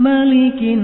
malikin